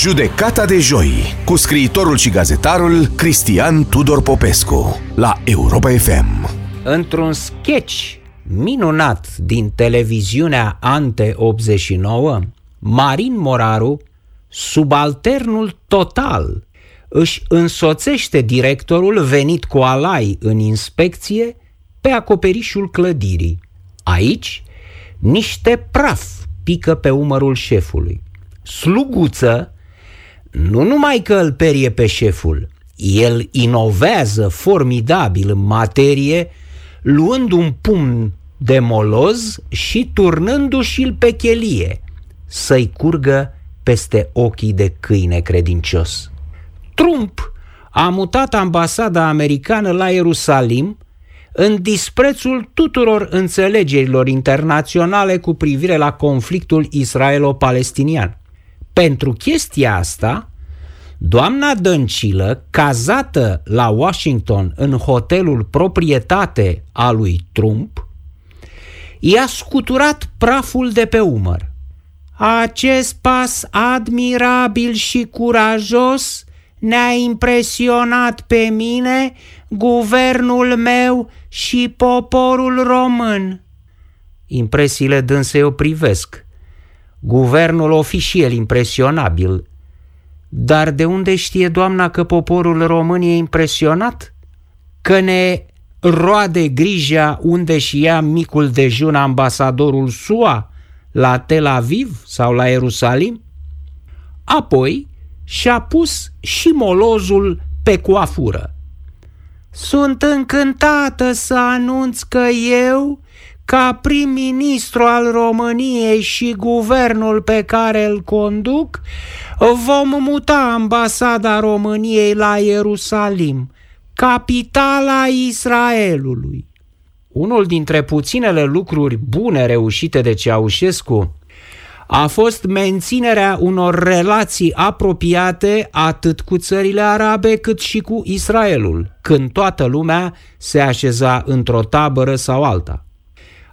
Judecata de joi cu scriitorul și gazetarul Cristian Tudor Popescu la Europa FM. Într-un sketch minunat din televiziunea Ante 89, Marin Moraru, subalternul total, își însoțește directorul venit cu alai în inspecție pe acoperișul clădirii. Aici, niște praf pică pe umărul șefului. Sluguță nu numai că îl perie pe șeful, el inovează formidabil în materie, luând un pumn de moloz și turnându-și-l pe chelie, să-i curgă peste ochii de câine credincios. Trump a mutat ambasada americană la Ierusalim în disprețul tuturor înțelegerilor internaționale cu privire la conflictul israelo-palestinian. Pentru chestia asta, doamna Dăncilă, cazată la Washington în hotelul proprietate a lui Trump, i-a scuturat praful de pe umăr. Acest pas admirabil și curajos ne-a impresionat pe mine, guvernul meu și poporul român. Impresiile dânsei o privesc. Guvernul o fi și el impresionabil. Dar de unde știe doamna că poporul român e impresionat? Că ne roade grija unde și ia micul dejun ambasadorul SUA la Tel Aviv sau la Ierusalim? Apoi și-a pus și molozul pe coafură. Sunt încântată să anunț că eu, ca prim-ministru al României și guvernul pe care îl conduc, vom muta ambasada României la Ierusalim, capitala Israelului. Unul dintre puținele lucruri bune reușite de Ceaușescu a fost menținerea unor relații apropiate atât cu țările arabe cât și cu Israelul, când toată lumea se așeza într-o tabără sau alta.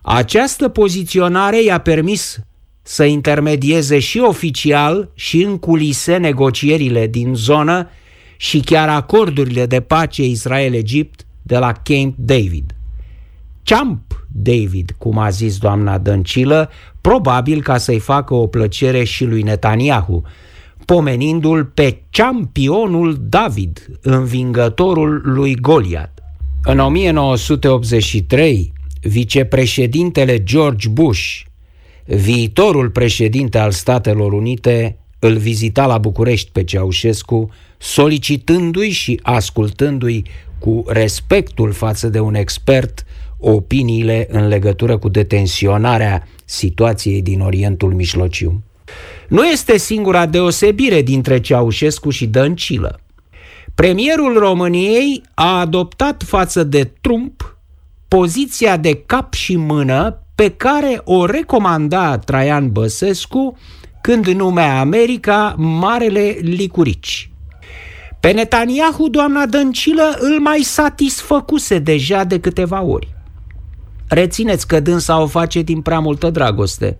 Această poziționare i-a permis să intermedieze și oficial și în culise negocierile din zonă și chiar acordurile de pace Israel-Egipt de la Camp David. Camp David, cum a zis doamna Dăncilă, probabil ca să-i facă o plăcere și lui Netanyahu, pomenindu-l pe campionul David, învingătorul lui Goliat. În 1983, vicepreședintele George Bush, viitorul președinte al Statelor Unite, îl vizita la București pe Ceaușescu, solicitându-i și ascultându-i cu respectul față de un expert opiniile în legătură cu detenționarea situației din Orientul Mijlociu. Nu este singura deosebire dintre Ceaușescu și Dăncilă. Premierul României a adoptat față de Trump poziția de cap și mână pe care o recomanda Traian Băsescu când numea America Marele Licurici. Pe Netanyahu, doamna Dăncilă îl mai satisfăcuse deja de câteva ori. Rețineți că dânsa o face din prea multă dragoste,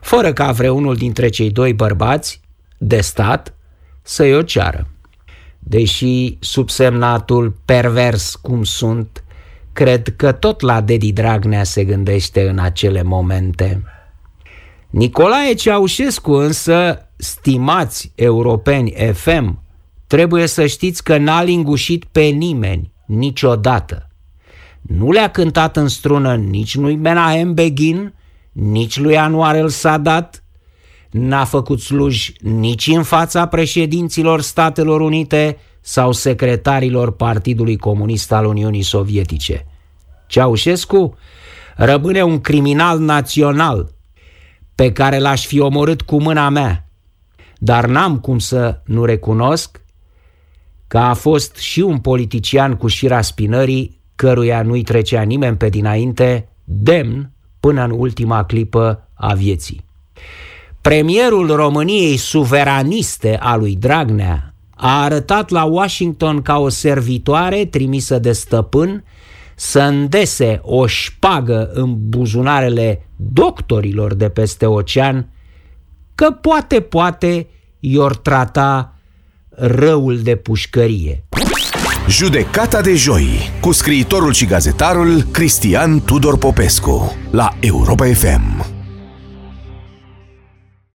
fără ca vreunul dintre cei doi bărbați de stat să-i o ceară. Deși subsemnatul pervers cum sunt, cred că tot la Dedi Dragnea se gândește în acele momente. Nicolae Ceaușescu însă, stimați europeni FM, trebuie să știți că n-a lingușit pe nimeni niciodată. Nu le-a cântat în strună nici lui Menahem Begin, nici lui Anwar el Sadat, n-a făcut sluj nici în fața președinților Statelor Unite sau secretarilor Partidului Comunist al Uniunii Sovietice. Ceaușescu rămâne un criminal național pe care l-aș fi omorât cu mâna mea, dar n-am cum să nu recunosc că a fost și un politician cu șira spinării căruia nu-i trecea nimeni pe dinainte, demn până în ultima clipă a vieții. Premierul României suveraniste a lui Dragnea a arătat la Washington ca o servitoare trimisă de stăpân să îndese o șpagă în buzunarele doctorilor de peste ocean că poate, poate i-or trata răul de pușcărie. Judecata de joi cu scriitorul și gazetarul Cristian Tudor Popescu la Europa FM.